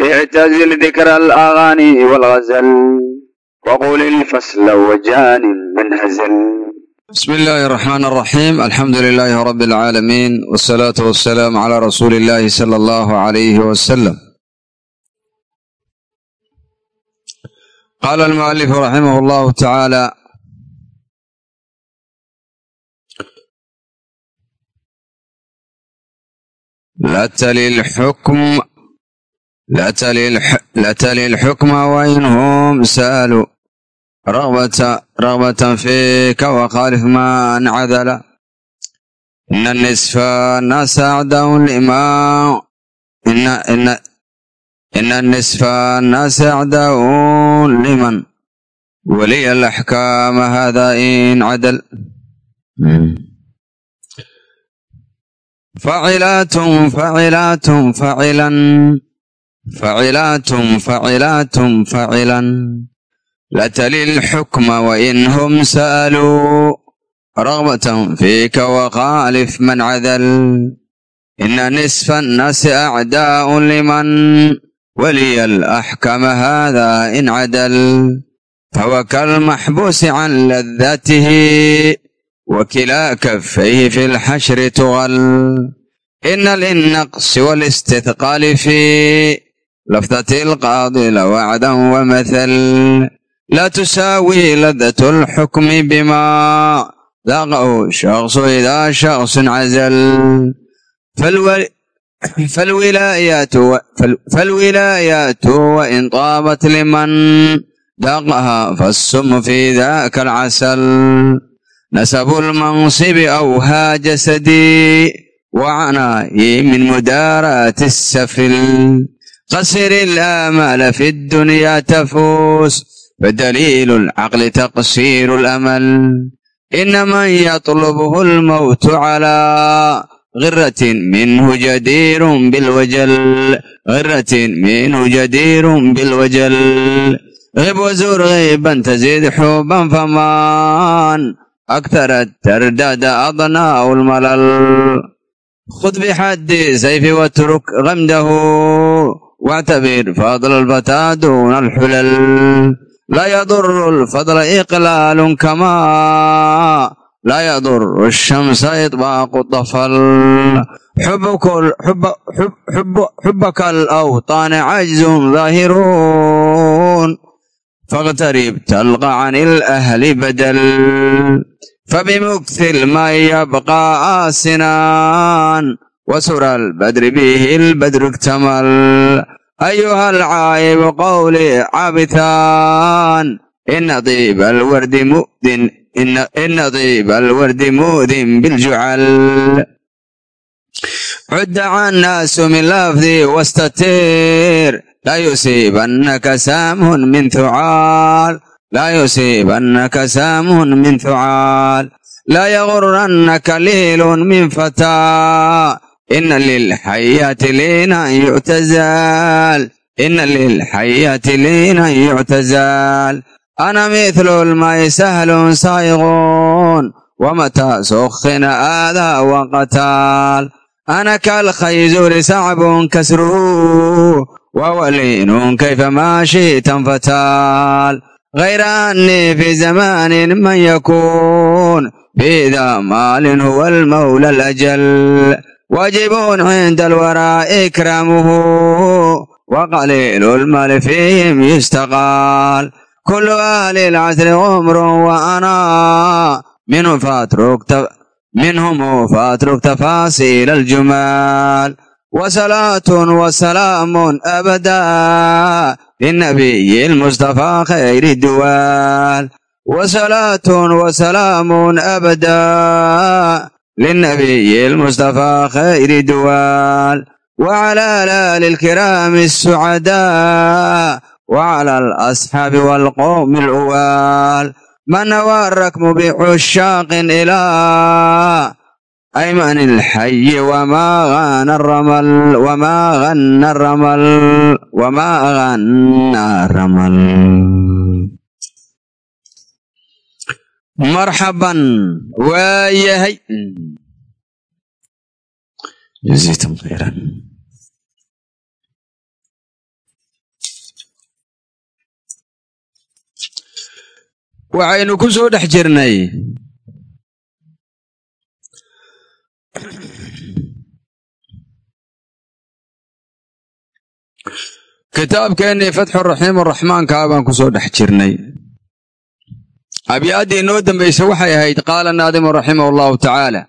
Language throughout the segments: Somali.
اعتزل ذكر الأغاني والغزل وقل الفصل وجان من هزل بسم الله الرحمن الرحيم الحمد لله رب العالمين والصلاة والسلام على رسول الله صلى الله عليه وسلم قال المؤلف رحمه الله تعالى لا تلي الحكم لا تلي, الح... لا تلي الحكم وإنهم سألوا رغبة رغبة فيك وخالف ما انعذل إن النصف الناس أعداء لما إن إن إن النصف الناس أعداء لمن ولي الأحكام هذا إن عدل فعلات فعلات فعلا facilaatum facilaatum facilan latali lxukma wainhum sa'aluu ragbatan fiika waqaalif man cadal ina nisfa annaasi acdaa'un liman waliya alaxkama haada in cadal fawakalmaxbuusi can ladatihi wakilaa kaffayhi fi lxashri tugal ina linnaqsi waalistidqaali fii لفظة القاضي لوعدا ومثل لا تساوي لذة الحكم بما ذاقه الشخص إذا شخص عزل فالو... فالولايات و... فال... فالولايات وإن طابت لمن ذاقها فالسم في ذاك العسل نسب المنصب أوها جسدي وعنائي من مداراة السفل قصر الآمال في الدنيا تفوس فدليل العقل تقصير الأمل إن من يطلبه الموت على غرة منه جدير بالوجل غرة منه جدير بالوجل غب وزور غيبا تزيد حبا فمان أكثر الترداد أضناء الملل خذ بحد سيف واترك غمده واعتبر فضل الفتى دون الحلل لا يضر الفضل إقلال كما لا يضر الشمس إطباق الطفل حبك حب حب حب حبك الأوطان عجز ظاهرون فاغترب تلقى عن الأهل بدل فبمكث الماء يبقى آسنان وسر البدر به البدر اكتمل أيها العائب قولي عابثان إن طيب الورد مؤذن إن, إن طيب الورد مؤذن بالجعل عد الناس من لفظي واستتير لا يصيبنك سام من ثعال لا يصيبنك سام من ثعال لا يغرنك ليل من فتى ina lilxayaati liinan yuctazaal ina lilxayaati liinan yuctazaal ana mithlu lmay sahlun sayquun wamataa sukhina aadaa waqataal ana kalkhayzuuri sacbun kasruu wawaliinun kayfa maashiitan fataal hayra annii fi zamaanin man yakuun biida maalin huwa almawla alajal واجب عند الورى إكرامه وقليل المال فيهم يستقال كل أهل العسر عمر وأنا منه فاترك تف... منهم فاترك تفاصيل الجمال وصلاة وسلام أبدا للنبي المصطفى خير الدوال وصلاة وسلام أبدا للنبي المصطفى خير الدوال وعلى الآل الكرام السعداء وعلى الأصحاب والقوم الأوال من نوى الركب بعشاق إلى أيمن الحي وما غنى الرمل وما غنى الرمل وما غنى الرمل marxaban waa yahay waxaynu ku soo dhex jirnay. Kitaabkeennii fatxu raxiim raxmaankaa baan ku soo dhex jirnay abyaaddii inoo dambaysa waxay ahayd qaala naadimu raximahu allahu tacaala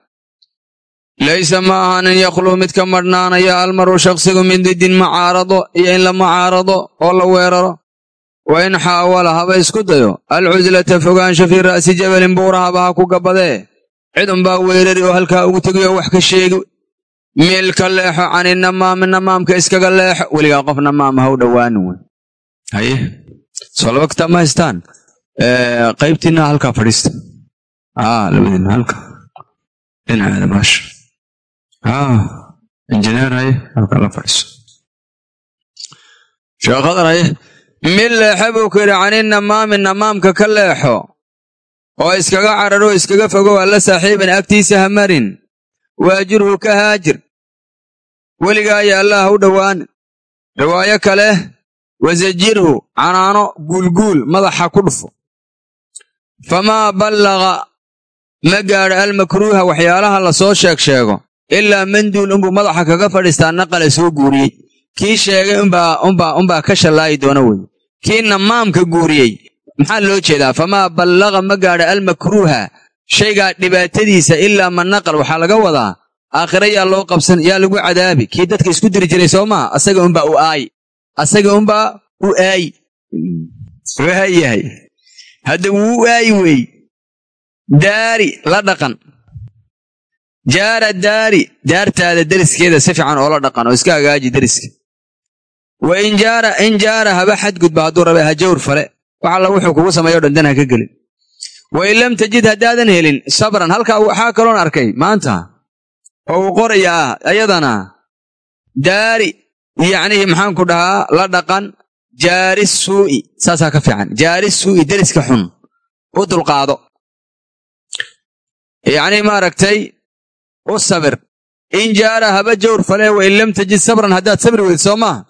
laysa ma ahanin yakhluu mid ka madhnaanaya almaru shakhsigu min didin macaarado iyo in la macaarado oo la weeraro? Wa in xaawala haba isku dayo. Alcuslata fogaansha fii ra'si jabalin buurahaba ha ku gabbadee cid unbaa weerari oo halkaa ugu tegiyo wax ka sheegi. Meel ka leexo cani namaami namaamka iskaga leexo. Weligaa qof namaama ha u dhowaanin wey haye soo ma haystaan qaybtiinna halkaa fadhiista. Labadiinna halka dhinaceeda baasha injineer haye halkaa la fadhiiso. Sheekhadan haye mid leexe buu ku yidhi cani namaami namaamka ka leexo oo iskaga cararo iskaga fogow alla saaxiiban agtiisa ha marin. Waajirhu ka haajir. Weligaa ayaa allah u dhowaanin riwaayo kale wasajirhu canaano guulguul madaxa ku dhufo famaa ballaqa ma gaadho almakruuha waxyaalaha la soo sheeg sheego ilaa manduul unbuu madaxa kaga fadhiistaa naqala soo guuriyey kii sheegay umbaa ka shallaayi doona weye kii namaamka guuriyey maxaa loo jeedaa famaa ballaqa ma gaadho almakruuha shaygaa dhibaatadiisa ilaa ma naqal waxaa laga wadaa aakhira yaa loo qabsan yaa lagu cadaabi kii dadka isku diri jiray soo maa asaga unbaa u aayi asaga unbaa u aayi waayahay hadda wuu aayi wey daari la dhaqan. Jaara daari daartaada deriskeeda si fiican oola dhaqan oo iska hagaaji deriska wa in jaara in jaara haba xadgudba hadduu rabe ha jawr fale wax alla wuxuu kugu sameeyo dhan dan ha ka gelin. Wa in lam tajid haddaadan helin sabran halkaa waxaa kaloon arkay maanta. Oo uu qoraya ah ayadana. Daari yacnihii maxaan ku dhahaa la dhaqan jaari suu'i. Saasaa ka fiican. Jaari suu'i deriska xun. U dulqaado. Yacnii maaragtay u sabir. In jaara haba jawr fale wa in lam tajid sabran haddaad sabri weyd soo maaha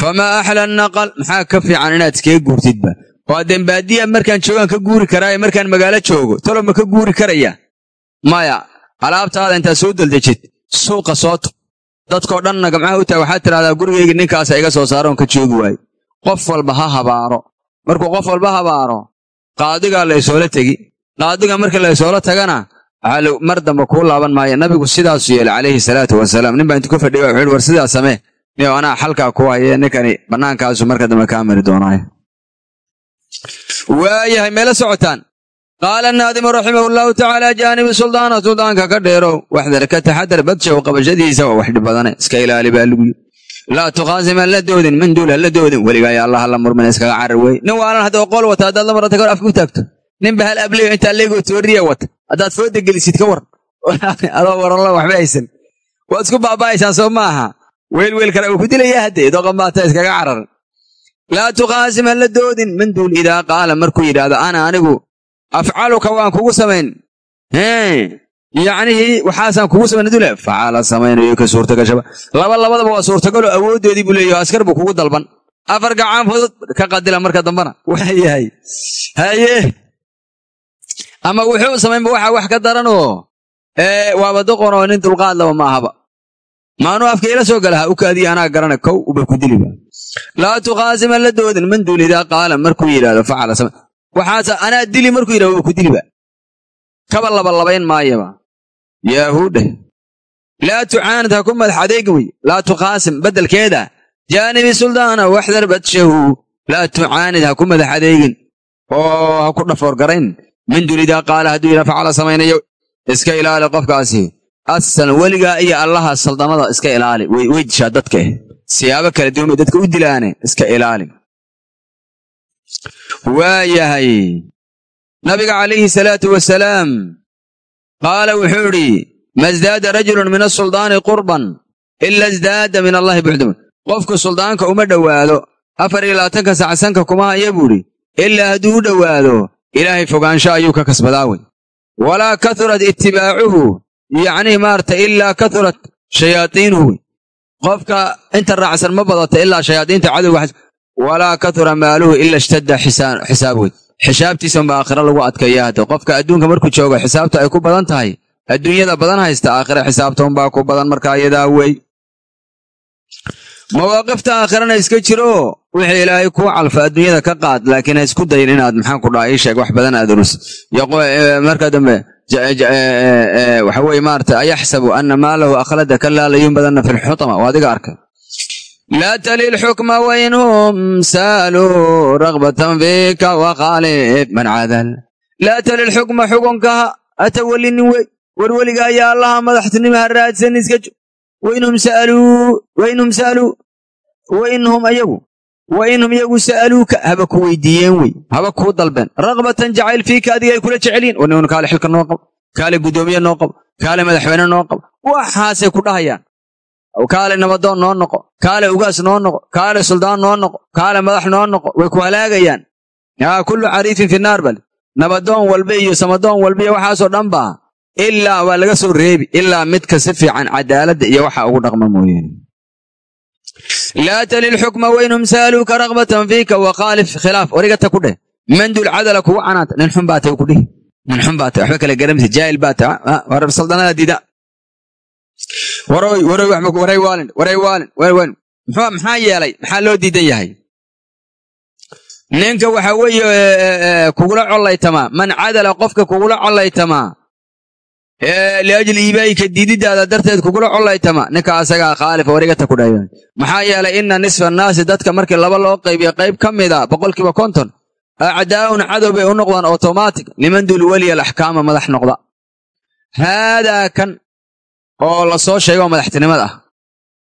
famaa axla naqal maxaa ka fiican inaad iskaga guurtidba? Oo haddeen baadiya markaan joogaan ka guuri karaaye markaan magaalo joogo talo ma ka guuri karaya? Maya alaabtaada intaad soo deldejid suuqa soo dadkoo dhanna gamcaha u tahay waxaad tidhahdaa gurigayga ninkaasa iga soo saaroon ka joogi waayo qof walba ha habaaro. Markuu qof walba habaaro qaadigaa laysoola tegi. Qaadiga marka laysoola tagana mar damba kuu laaban maayo. Nabigu sidaasu yeelay calayhi salaatu wasalaam. Nin baa intu ka fadhiya wuxuu war sidaa samee? Niyo anaa xalkaa ku haye ninkani bannaankaasu marka dambe kaa mari doonaayo waayahay meela socotaan qaala naadimu raximahu llahu tacaala jaanibi suldaana suldaanka ka dheerow waxdar ka taxadar badshaw qabashadiisa waa wax dhib badane iska ilaali baa lagu yiri laa tuqaasim ha la doodin manduul ha la doodin weligaaya allah la murmina iskaga carar wey nin waalan haddoo qool wata haddaad la marata kor afka u taagto ninba hal ableyo intaa leegoo tooriya wata haddaad fooda gelisid ka war adoo waranla waxba haysan waad isku baaba'aysaan soo maaha weel weel kale uu ku dilaya haddee doqonbaata iskaga carar laa tuqaasim ha la doodin manduul idaa qaala afcaluka waan kugu samayn yacnihii waxaasaan kugu samayn dule facala samaynayo ka suurtagashaba laba labadaba waa suurtagaloo awooddoodii buu leeyaho askar buu kugu dalban afar gacaan fudud ka qadila marka dambana waayahay haye ama wuxuu samaynba waxa wax ka daranoo waaba doqonoo nin dulqaad laba ma ahaba maanuu afka ila soo galaha u kaadiya anaa garana kow uba ku diliba laa tuqaasima la doodin man duun qaala markuu yidhahdo facala samay waxaase anaa dili markuu yidhahdo uba ku diliba kaba labalabayn maayaba. Yahuudheh laa tucaanid ha ku madax adeega wey laa tuqaasim beddelkeeda. Jaanibi suldaana waxdar badshahu. Laa tucaanid ha ku madax adeegin oo ha ku dhafoorgarayn. Min dunidaa qaala hadduu yidhaa facala samaynayo iska ilaali qofkaasi. Asal weligaa iyo allaha saldamada iska ilaali. Way dishaa dadka. Siyaabo kala duwan bay dadka u dilaane iska ilaali waayahay. Nabiga calayhi salaatu wasalaam qaala wuxuu idhi ma sdaada rajulun min asuldaani qurban ila sdaada min allahi bucdun qofku suldaanka uma dhowaado afar iyo labaatanka sacsanka kuma haya buu idhi ilaa hadduu u dhowaado ilaahay fogaansho ayuu ka kasbadaa wey. Walaa kahurat itibaacuhu yacnii maarata ilaa kahurat shayaaiinuhu wey. Qofka inta raacsan ma badata ilaa shayaadiinta cadowga walaa kahura maaluhu ila ishtadda xisaab wey xisaabtiisa unba aakhira lagu adkeeya hadda qofka adduunka markuu joogo xisaabta ay ku badan tahay. Adduunyada badan haysta aakhira xisaabta unbaa ku badan marka ayadaa wey mawaaqifta aakhirana iska jiro wixii ilaahay kuu calfa adduunyada ka qaad laakiin ha isku dayin inaad maxaan ku dhaha ii sheeg wax badan aad urus marka dambe waxa weye maarata ayaxsabu ana maalahu akhlada kalaa layunbadanna fi lxutama waa adiga arkay laa tali lxukma wainhum saaluu ragbatan fika waqaalib man cadal laa tali lxukma xukunkaha atawalinin wey warweliga ayaa allaha madaxtinima ha raadsan iska jo wainhum saaluu wainhum saaluu wainhum ayagu wainhum iyagu sa'aluuka haba ku weydiiyeen wey haba kuu dalbeen ragbatan jacayl fiika adiga ay kula jecelyiin wan kaale xilka noo qabo kaale guddoomiye noo qabo kaale nabadoon noo noqo kaale ugaas noo noqo kaale suldaan noo noqo kaale madax noo noqo way ku halaagayaan. Kullu cariifin fi naar bal. Nabadoon walba iyo samadoon walba iyo waxaasoo dhan baa ilaa waa laga soo reebi ilaa midka si fiican cadaaladda iyo waxa ugu dhaqma mooyeene laa tali lxukma wainhum saaluuka ragbatan fiika waqaalif khilaaf. Origata ku dheh. Mandul cadala kugu canaanta nin xun baa tay ku dhihi. Nin xun baa tay waxba kala garamisa jaahil baa war saldanada diida maxaa yeelay? Maxaa loo diidan yahay? Ninka waxa weeye kugula collaytamaa man cadala qofka kugula collaytamaa liajli iibaayika diididaada darteed kugula collaytama. Ninka asagaa khaalif warigata ku dhayan maxaa yeelay ina nisfa annaasi dadka markii laba loo qaybiyo qayb ka mida boqolkiiba konton acdaa'un cadow bay u noqdaan automatic. Liman dul weliya alaxkaama madax noqda. Haadaa kan oo la soo sheegoo madaxtinimada. Ah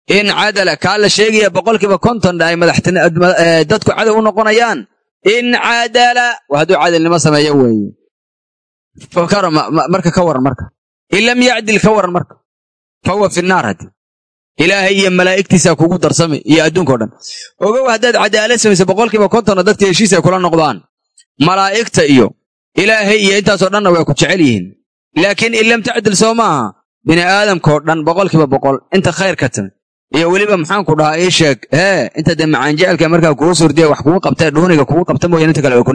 in cadala kaa la sheegaya boqolkiiba konton ay dadku cadow u noqonayaan. In cadala waa hadduu cadilnimo sameeyo weeye. Marka ka waran marka. In lam yacdil ka waran marka. Fa huwa fi naar ilaahay iyo malaa'igtiisa kugu darsami iyo adduunkao dhan. Ogow haddaad cadaalad samayso boqolkiiba kontonna dadka heshiis ay kula noqdaan malaa'igta iyo ilaahay iyo intaasoo dhanna way ku jecel yihiin. Laakiin in lam tacdil soo maaha bini aadamkao dhan boqolkiiba boqol inta khayr ka timi iyo weliba maxaan ku dhahaa ii sheeg hee inta dee macaan jecelka markaa kugu surdiya wax kugu qabtee dhuuniga kugu qabta mooyaan inta kale way ku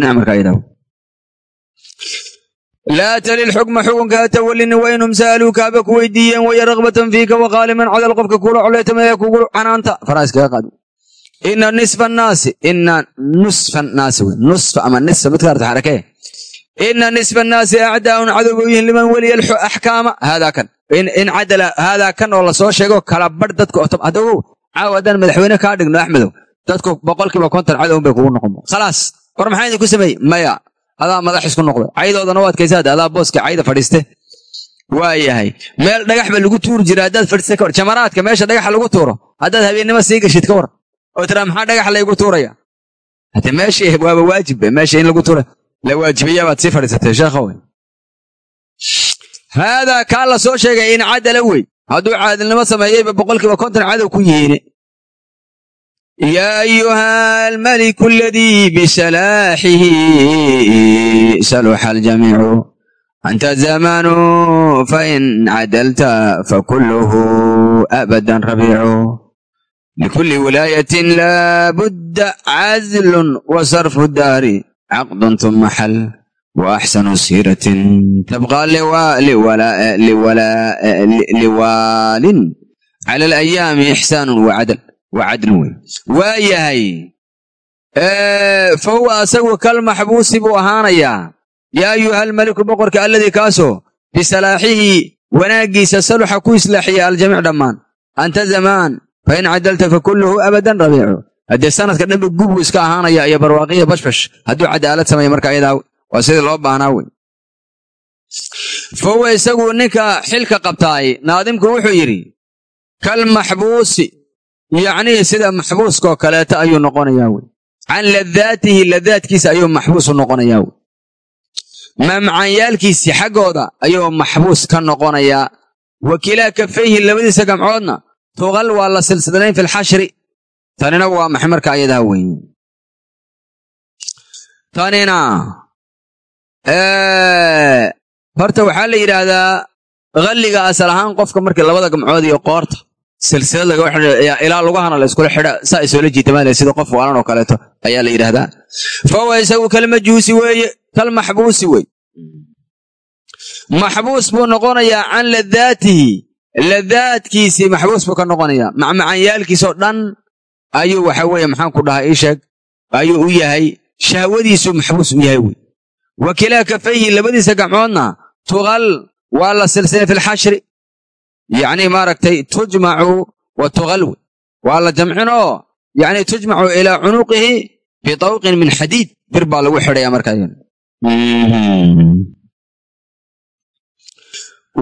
laa tali lxukma xukunka atawalini wainhum sa'aluuka haba ku weydiiyeen waya ragbatan fiika waqaaliman cadal qofka kuula colaytama ee kugu canaanta. Faraa iskaga qaadi. Ina nisfa annaasi ina nusfa annaasi nusfa ama nisfa midka arta xarakee ina nisfa annaasi acdaa'un cadow bay u yihiin liman weliya axkaama haadaa kan in cadala haadaa kan oo la soo sheego kala badh dadka haddagow caawa haddaan madaxweyne kaa dhigno axmedow dadku boqolkiiba konton cadown bay kugu noqon khalaas war maxaa idinku sameeyey maya adaa madax isku noqday caydoodana u adkaysaad adaa booska cayda fadhiiste waa yahay meel dhagax ba lagu tuuri jira haddaad fadhiiste ka war jamaraadka meesha dhagaxa lagu tuuro haddaad habeennimo sii gashid ka war oo tiraa maxaa dhagax laygu tuuraya hade meeshii waaba waajibbe meesha in tuura la waajibayaa baad sii fadhiisatay sheekha wey haadaa kaa la soo sheegay in cadala wey hadduu caadilnimo sameeyeyba boqolkiiba konton cadow ku yihiine yaa ayuha almaliku aladii bisalaaxihi saluxa aljamiicu anta zamanu fain cadalta fakuluhu abadan rabiicu likulli wilaayatin laabudda cazlun wa sarfu daari caqdun tuma xal waaxsanu siiratin tabqa liwaalin cala alayaami ixsaanun wacadl waa cadlin wey waa yahay fa huwa asagu kalmaxbuusi buu ahaanayaa yaa ayuha almaliku boqorka alladii kaasoo bisalaaxihi wanaaggiisa saluxa ku islaaxiya aljamiic dhammaan anta zamaan fain cadalta fakulluhu abadan rabiicu haddee sanadka dhanba gub buu iska ahaanaya iyo barwaaqiya bashbash hadduu cadaalad sameeya marka ayadaa waa sidii loo baahnaa wey fa isagu ninka xilka qabtaay naadimku wuxuu yidhi kalmaxbuusi yacnii sida maxbuuskaoo kaleeta ayuu noqonayaa wey can ladaatihi ladaadkiisa ayuu maxbuus u noqonayaa wey mamcanyaalkiisii xaggooda ayuu maxbuus ka noqonayaa. Wakilaa kafayhi labadiisa gamcoodna tuqal waa la silsidlayn fi lxashri tanina waa maxay marka ayadaa weeye tanina horta waxaa la yidhaahdaa kalliga asal ahaan qofka markii labada gamcood iyo qoorta silsilad laga ilaa lugahana la iskula xidha saa isoola jiitamaale sida qof waalan oo kaleeto ayaa la yidhaahdaa. Fa isagu kalmajuusi weeye kal maxbuusi wey maxbuus buu noqonayaa can ladaatihi ladaadkiisii maxbuus buu ka noqonayaa macmacanyaalkiisoo dhan ayuu waxa weeye maxaan ku dhahay ii sheeg. Ayuu u yahay shahwadiisuu maxbuus u yahay wey wa kilaa kafayhi labadiisa gacmoodna tuqal waa la silsilay fi lxashri yacnii maaragtay tujmacu wa tuqal wey waa la jamcin oo yacni tujmacu ilaa cunuqihi bitawqin min xadiid. Bir baa lagu xidhaya markaa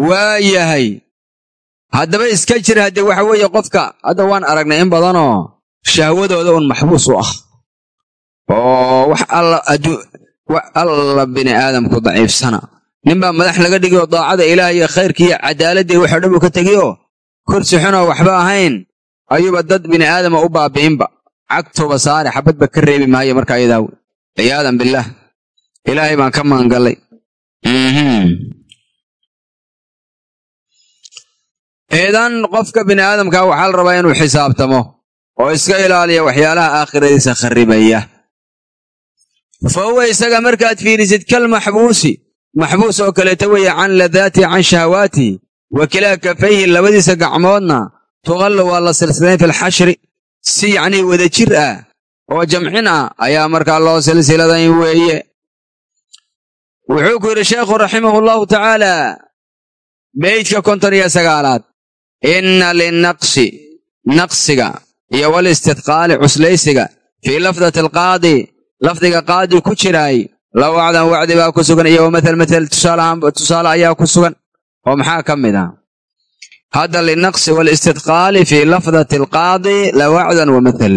waa yahay haddaba iska jir haddee waxa weeye qofka hadda waan aragnay in badanoo shahwadooda un maxbuus u ah. Oo wax alla bini aadamku daciifsana. Ninbaa madax laga dhigi oo daacada ilaah iyo khayrkiiyo cadaaladii waxoo dhan uu ka tegiyo? Kursi xunoo waxba ahayn. Ayuuba dad bini aadama u baabi'inba. Cagtuba saare xabadba ka reebi maayo markaa iyadaa wey ciyaadan bilaah ilaahay baan ka maangallay idan qofka bini aadamka waxaa la rabaa inuu xisaabtamo oo iska ilaaliya waxyaalaha aakhiradiisa kharribaya fa huwa isaga markaad fiirisid kal maxbuusi maxbuus oo kaleeta weeye can ladaatihi can shahawaatihi wa kilaa kafayhi labadiisa gacmoodna tuqallu waa la silsilayn fi lxashri si yacnii wada jir ah oo jamcin ah ayaa markaa loo silsiladayn weeye. Wuxuu ku yidhi sheekhu raximahu allahu tacaala beydka konton iyo sagaalaad inna linaqsi naqsiga iyo walistidqaali cuslaysiga fii lafdati alqaadi lafdiga qaadi ku jiraay la wacdan wacdi baa ku sugan iyo wamathal mathal tusaale ayaa ku sugan oo maxaa ka mid ah? Hadda linaqsi walistidqaali fii lafdati alqaadi la wacdan wamathal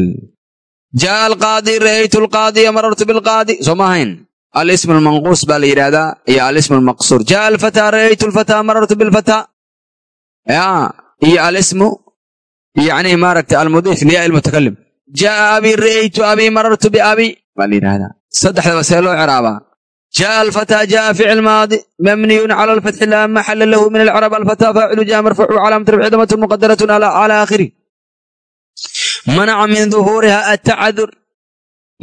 jaa'a alqaadi ra'aytu alqaadiya marartu bilqaadi soo alismu almanquus baa la yidhaahdaa iyo alismu almaqsuur. Jaa'a alfataa ra'aytu alfataa marartu bilfataa? Ya iyo alismu yacni maaragtay almudiif liyaa ilmutakalim jaa'a abii ra'aytu abii marartu biabii baa la yidhaahdaa saddexdaba see loo ciraabaa jaa'a alfataa jaa'a ficil maadi. Mabniyun cala alfatxi laa maxala lahu min alcrab alfataa faacilu jaa'a marfuucu calaamatu rafci damatun muqadaratun aakhiri manaca min duhuuriha atacadur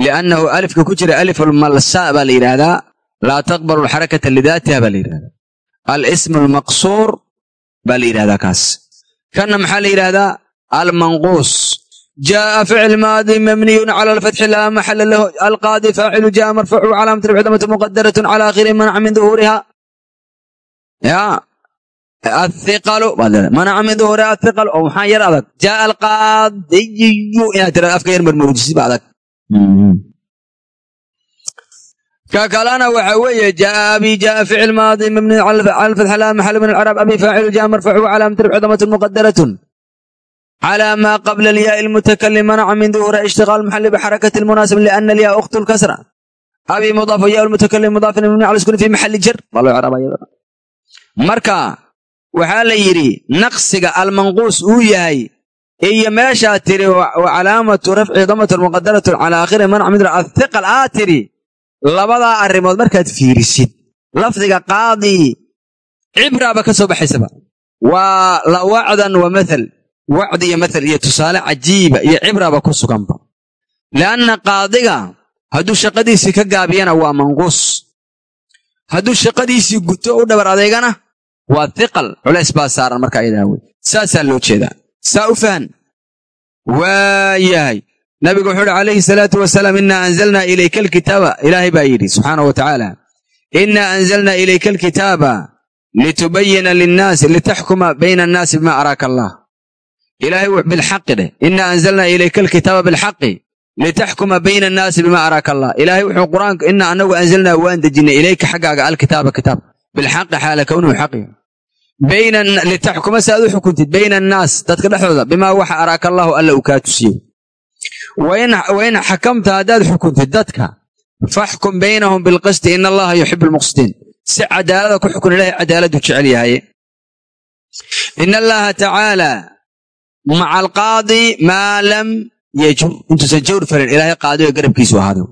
liannahu alifka ku jira alif almalsaa baa la yidhaahdaa laa taqbalu alxarakata lidaatiha baa la yidhahdaa alismu almaqsuur baa la yidhahdaa kaas. Kanna maxaa la yidhaahdaa almanquus jaa'a ficil maadi mabniyun cala alfatxi laa maxala lahu. Alqaadi faacilu jaa'a marfuucu calaamatu rafci damatun muqadaratun cala aakhiri manaca min duhuuriha ya. Athiqalu manaca min duhuuriha athiqalu oo maxaa yar adag? Jaa'a alqaadiyu inaad tirada afka yar marmuujisid ba adag. Ka kalena waxa weeye jaa'a abii jaa'a ficil maadi mabni cala alfatxa laa maxala min alcraab abii faacilu jaa'a marfuucu calaamatu rafci damatun muqadaratun على ما قبل الياء المتكلم منع من ظهور اشتغال المحل بحركة المناسب لأن الياء أخت الكسرة أبي مضاف ياء المتكلم مضاف مبني على السكون في محل جر والله يعرب marka waxaa la yidhi naqsiga almanquus uu yahay iyo meeshaa tiri wa calaamatu rafci damatun muqadaratun calaa aakhiri manc min athiqal aa tiri labadaa arrimood markaad fiirisid lafdiga qaadi cibraaba ka soo baxaysaba waa la wacdan wa mathal wacdi iyo mathal iyo tusaale cajiiba iyo cibraba ku suganba. Lianna qaadiga hadduu shaqadiisii ka gaabiyana waa manquus. Hadduu shaqadiisii guto u dhabar adeegana waa hiqal culays baa saaran marka ayadaa wey saasaa loo jeedaa. Saa u fahan waa yahay nabigu wuxuu uhi calayhi salaatu wasalaam innaa anzalnaa ilayka alkitaaba. Ilaahay baa yidhi subxaanahu wa tacaala innaa anzalnaa ilayka alkitaaba litubayina linnaasi litaxkuma bayna annaasi bima araaka allah ilaahay bilxaqi dheh innaa anzalnaa ilayka alkitaaba bilxaqi litaxkuma bayna annaasi bima araaka allah ilaahay wuxuu qur'aanka innaa anagu anzalnaa waan dejinnay ilayka xaggaaga alkitaaba kitaab. Bilxaqi xaala kownuhu xaqi. Litaxkuma si aad u xukuntid bayna annaas dadka dhexdooda bimaa waxa araaka allahu alla uu kaa tusiyo wain xakamta haddaad xukuntid dadka faxkum baynahum bilqisti ina allaha yuxibu almuqsitiin si cadaalada ku xukun tacaala maca alqaadi maa lam yajur intuusan jawr falin ilaahay qaadigo garabkiisu ahaado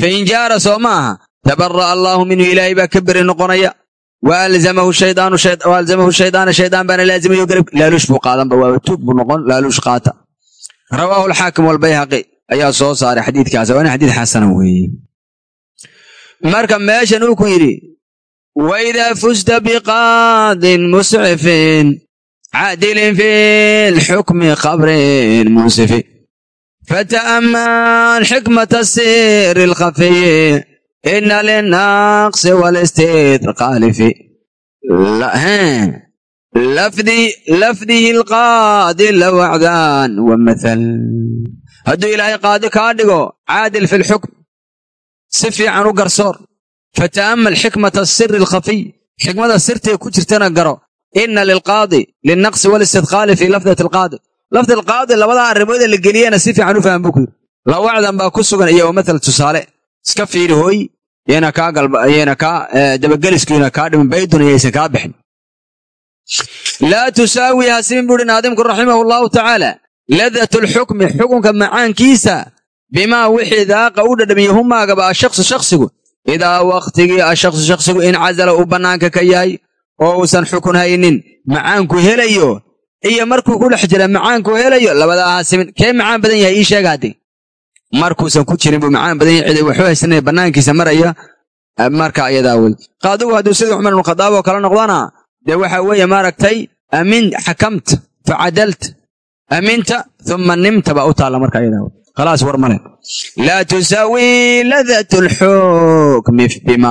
fain jaara soo ma aha tabara'a allaahu minhu ilaahay baa ka beri noqonaya waalzamahu shaydaana shaydaan baana laazimay laaluush buu qaadanba waaba tuug buu noqon laaluush qaata rawaahu alxaakim walbayhaqi ayaa soo saaray xadiidkaas waana xadiid xasana weeye marka meeshan uu ku yidhi waidaa fusta biqaadin muscifin caadilin fi lxukmi qabrin munsifi fata'ammal xikmata siri lkhafiyi ina linaqsi walistidqaali fi lafdihi lqaadi la wacdaan wa mathal hadduu ilaahay qaadi kaa dhigo caadil fi lxukm si fiican u garsoor fata'ammal xikmata siri alkhafiy xikmada sirtay ku jirtana garo ina lilqaadi lilnaqsi walistidqaali fii lafdati alqaadi lafdi alqaadi labadaa arrimood ee la geliyana si fiican u faham buu ku yidhi lawacdan baa ku sugan iyo mathal tusaale iska fiiri hooy yana kaa yana kaa dabageliskuina kaa dhimin baydun iyaysan kaa bixin laa tusaawi hasimin buuhi naadimku raximahu allahu tacaala ladat lxukmi xukunka macaankiisa bimaa wixii daaqa u dhadhamiye humaagaba ashaksu shaksigu idaa wakhtigii ashaksu shaksigu in casala uu bannaanka ka yahay oo uusan xukun haynin. Macaanku helayo iyo markuu ku dhex jira macaanku helayo labadaa hasimin kee macaan badan yahay? Ii sheega haddii. Markuusan ku jirin buu macaan badan yahay ciday waxu haysanaya bannaankiisa maraya marka ayadaa wey qaadigu hadduu sida cumar ibnu khadaab oo kale noqdana dee waxa weeye maaragtay amin xakamta facadalta aminta uma nimta baa u taalla marka ayadaa wey khalaas war male laa tusaawi ladat lxukmi bima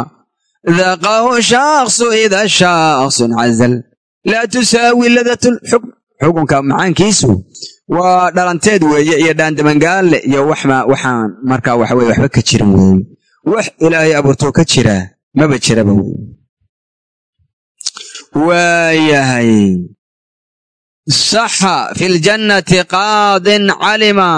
daqahu shaksu ida shaksun cazal laa tusaawi ladat lxukm xukunka macaankiisu waa dhalanteed weeye iyo dhaandamangaalle iyo waxaan markaa waxa weye waxba ka jirin weeye wax ilaahay abuurtoo ka jira maba jiraba wey waayahay saxa fi ljannati qaadin calima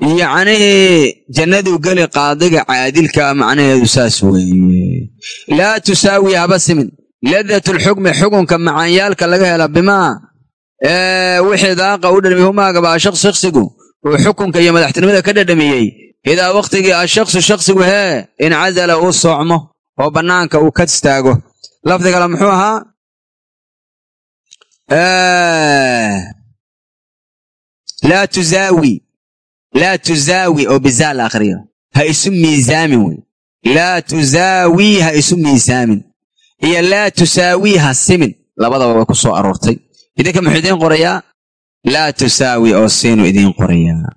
yacnihii jannaduu geli qaadiga caadilka macnaheedu saas weeye. Laa tusaawi haba simin. Ladat lxukmi xukunka macaanyaalka laga hela bimaa wixii daaqa u dhadhamiy humaagaba ashaks shaksigu uu xukunka iyo madaxtinimada ka dhadhamiyey. Idaa wakhtigii ashaksu shaksigu hee incazala uu soocmo oo bannaanka uu ka istaago. Lafdi kale muxuu ahaa? Laa tuzaawi laa tuzaawi oo bizaa la akhriyo ha isu miisaamin wey laa tuzaawi ha isu miisaamin iyo laa tusaawi ha simin labadaba way ku soo aroortay idinka muxuu idiin qorayaa laa tusaawi oo siinu idiin qorayaa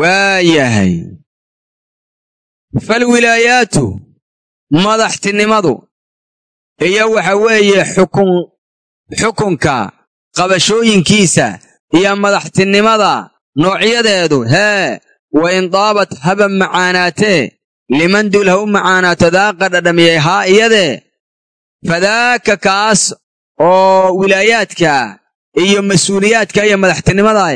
waayahay falwilaayaatu madaxtinimadu iyo waxa weeye xukun xukunka qabashooyinkiisa iyo madaxtinimada noocyadeedu hee wa in daabat haba macaanaatee liman dul ha u macaanaato daaqa dhadhamiyay haa iyadee fadaaka kaas oo wilaayaadka iyo mas'uuliyaadka iyo madaxtinimada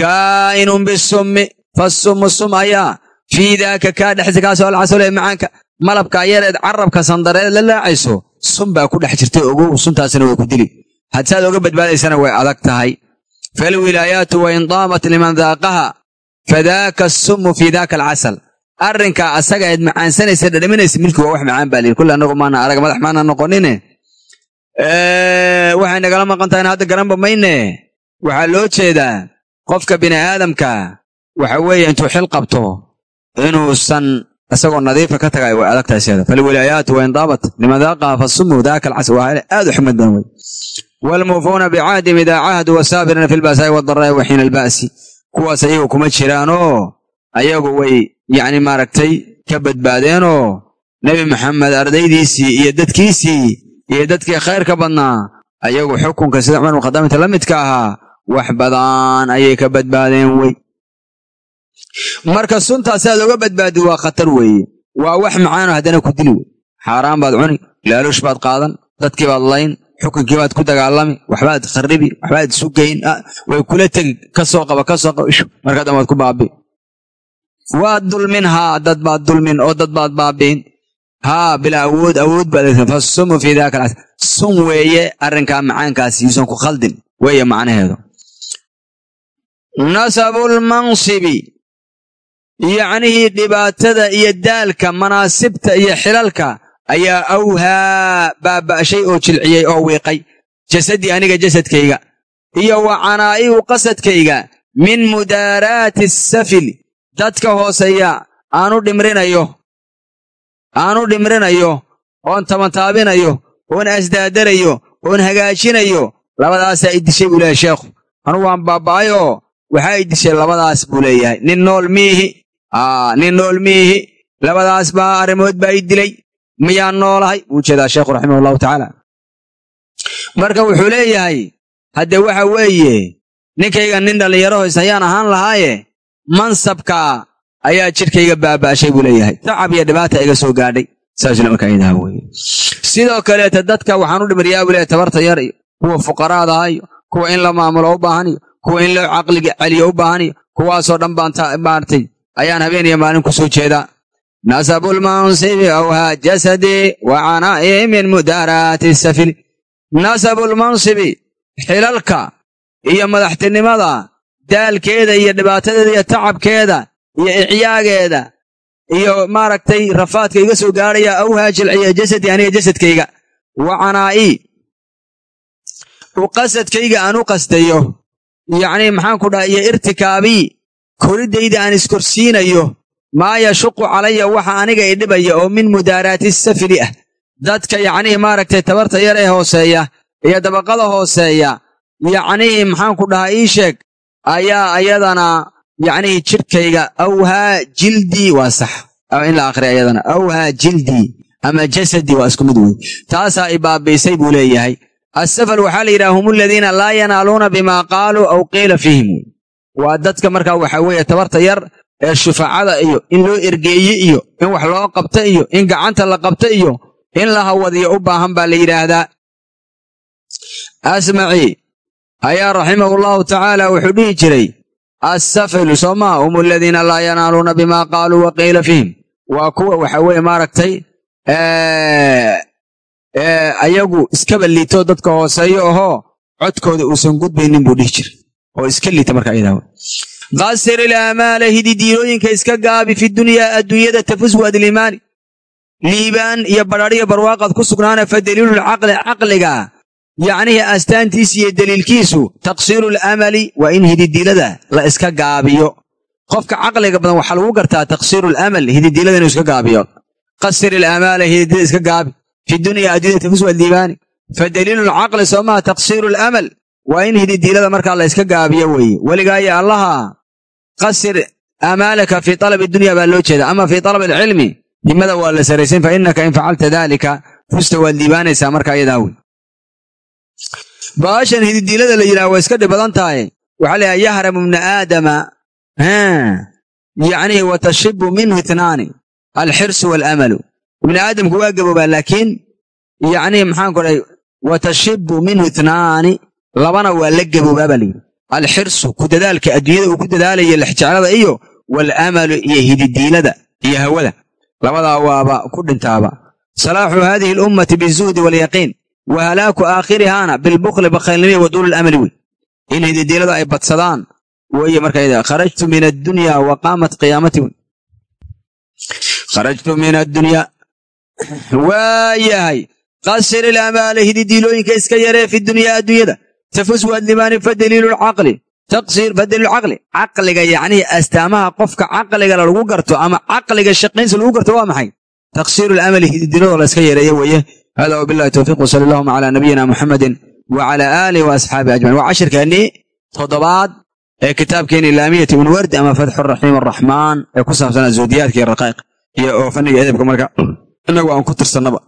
kaa'inun bisummi fasummu sum ayaa fii daaka kaa dhexisa kaasoo alcasole macaanka malabka ayareed carabka sandareed la laacayso sun baa ku dhex jirtay ogow suntaasina way ku dili hadsaad oga badbaadaysana way adag tahay falwilaayaatu wain daamat liman daaqaha fadaaka asummu fii daaka alcasal arrinkaa asaga ayd macaansanaysa dhadhaminaysa milkii waa wax macaan baa lihi kulle annagu maana arag madax maana noqonine waxay nagala maqan tahay hadda garanba mayne waxaa loo jeedaa qofka bini aadamka waxa weeye intuu xil qabto inuusan isagoo nadiifa ka tagay way adag tahay seeda falwilaayaatu wain daabat liman daaqaha fasumu daaka alcasal waa aad u xikmad badan wey waalmuufuuna bicaadim idaa caahadu wasaabirina fi lba'saa'i wadaraa'i wa xiina alba'si kuwaas ayagu kuma jiraanoo ayagu way yacni maaragtay ka badbaadeenoo nebi maxamed ardaydiisii iyo dadkiisii iyo dadkii khayr ka badnaa ayagu xukunka sida cumar inta la midka ahaa wax badan ayay ka badbaadeen wey marka suntaas aad oga badbaadi waa khatar weeye waa wax macaano haddana ku dili wey xaaraan baad cuni laaluush baad qaadan dadkii baad layn xukunkii baad ku dagaalami waxbaad kharibi waxbaad isu geyn way kula tegi ka soo qaba ka soo qaba ishu marka dan waad ku baabi waad dulmin haa dad baad dulmin oo dad baad baabiin. Haa bilaa awood awood baad fasumu fii daaka alcas sun weeye arrinkaa macaankaasi yuusan ku khaldin weeye macnaheedu. Nasabulmansibi yacnihii dhibaatada iyo daalka manaasibta iyo xilalka ayaa awhaa baaba'shay oo jilciyey oo wiiqay. Jasadii aniga jasadkayga. Iyo wa canaa'igu qasadkayga. Min mudaaraati asafili dadka hooseeya aanu dhimrinayo. Aanu dhimrinayo. Oon tabantaabinayo oon asdaadarayo oon hagaajinayo. Labadaasaa i dishay buu leeyahay sheekhu. Anugu waan baaba'ay oo waxaa i dishay labadaas buu leeyahay. Nin nool miihi. Nin nool miihi. Labadaas baa arrimood baa i dilay miyaan noolahay buu jeedaa sheekhu raximah tacaala. Marka wuxuu leeyahay hadde waxa weeye ninkayga nin dhallinyaro hoys ayaan ahaan lahaaye mansabka ayaa jidhkayga baaba'shay buu leeyahay. Tacab iyo dhibaata iga soo gaadhay saasle markaa sidoo kaleeta dadka waxaan u dhimriyaa buu leeyahay tabarta yar iyo kuwa fuqaraadaha iyo kuwa in la maamulo u baahan iyo kuwa in loo caqliga celiyo u baahan iyo kuwaasoo dhan baan ayaan habeen iyo maalin ku soo jeedaa nasabulmansibi awhaa jasadi wa canaa'i min mudaaraati safili nasabulmansibi xilalka iyo madaxtinimada daalkeeda iyo dhibaatadeeda iyo tacabkeeda iyo icyaageeda iyo maaragtay rafaadka iga soo gaadhaya awhaa jilciya jasadi aniga jasadkayga wa canaa'i u qasadkayga aan u qastayo yacnii maxaan ku dhaha iyo irtikaabii koriddayda aan iskorsiinayo maa yashuqu calaya waxa aniga i dhibaya oo min mudaaraati safili ah. Dadka yacnii maaragtay tabarta yar ee hooseeya iyo dabaqada hooseeya yacnii maxaan ku dhahaa ii sheeg ayaa ayadana yacnii jidhkayga awhaa jildii waa sax. In la akhriya ayadana awhaa jildii ama jasadii waa isku mid wey taasaa i baabiisay buu leeyahay. Assafal waxaa la yidhaha hum aladiina laa yanaaluuna bimaa qaaluu aw qiila fiihim. Waa dadka markaa waxa weeye tabarta yar ee shufaacada iyo in loo ergeeye iyo in wax loo qabta iyo in gacanta la qabta iyo in la hawadiyo u baahan baa la yidhaahdaa. Asmaci ayaa raximahu llahu tacaala wuxuu dhihi jiray assafilu soo maa hum aladiina laa yanaaluuna bimaa qaaluu wa qiila fiihim. Waa kuwa waxa weeye maaragtay ayagu iskaba liito dadka hooseeyo ahoo codkooda uusan gudbaynin buu dhihi jiray oo iska liita marka ayadaa qasir ilaamaala hididiilooyinka iska gaabi fi dunyaa adduunyada tafus waadlimaani liibaan iyo badhadhiyo barwaaqad ku sugnaana fa daliilulcaqli caqliga yacnihii astaantiisa iyo deliilkiisu taqsiiru lamali waa in hididiilada la iska gaabiyo. Qofka caqliga badan waxaa lagu gartaa taqsiiru lamal hididiilada inuu iska gaabiyo. Qasir ilaamaala hididilada iska gaabi fi dunyaa adduunyada tafus waadlimaani fa daliilulcaqli soomaha taqsiiru lamal waa in hididiilada markaa la yska gaabiyo weeye weligaayo allaha qasir amaalaka fii talabi dunya baa loo jeeda ama fii talabi alcilmi himada waa la saraysan fa innaka in facalta daalika fusta waad liibaanaysaa markaa iyadaa wey baashan hididiilada la yidhaha waa iska dhib badan tahay waxaa layahay yahramu ibna aadama yacnihi wa minhu itnaani alxirsu waalamalu ibni aadamku waa gaboobaa laakiin yacnihi maxaan ku dhahay minhu itnaani labana waa la gaboobaa baa layidhi alxirsu ku dadaalka adduunyada uu ku dadaalaya lexjeclada iyo waalamalu iyo hididiilada iyo hawada. Labadaa waaba ku dhintaaba. Salaaxu haadihi alummati bizuhdi waalyaqiin wa halaaku aakhirihaana bilbukli bakhaylnimiya wa duuli lamali wey in hididiilada ay badsadaan weye markaa kharajtu min addunya wa qaamat qiyaamati wey kharajtu min addunya waayahay qasir ilamaala hididiilooyinka iska yaree fi dunyaa adduunyada tafus waad limaani fa daliilulcaqli taqsiir fa daliilulcaqli caqliga yacnihi astaamaha qofka caqliga lagu garto ama caqliga shaqiinsa lagu garto waa maxay taqsiiru lamali hididiiladoo la iska yareeye weeye hada wabillahi towfiiq wsali allahuma calaa nabiyina muxamedin wa calaa aalihi wa asxaabihi ajmaciin waa cashirkeennii toddobaad ee kitaabkeeni laamiyati unwardi ama fatxu raxiim araxmaan ee ku saabsanaa zoodiyaadka iyo raqaa'iq iyo oo edebka marka innagu aan ku tirsannaba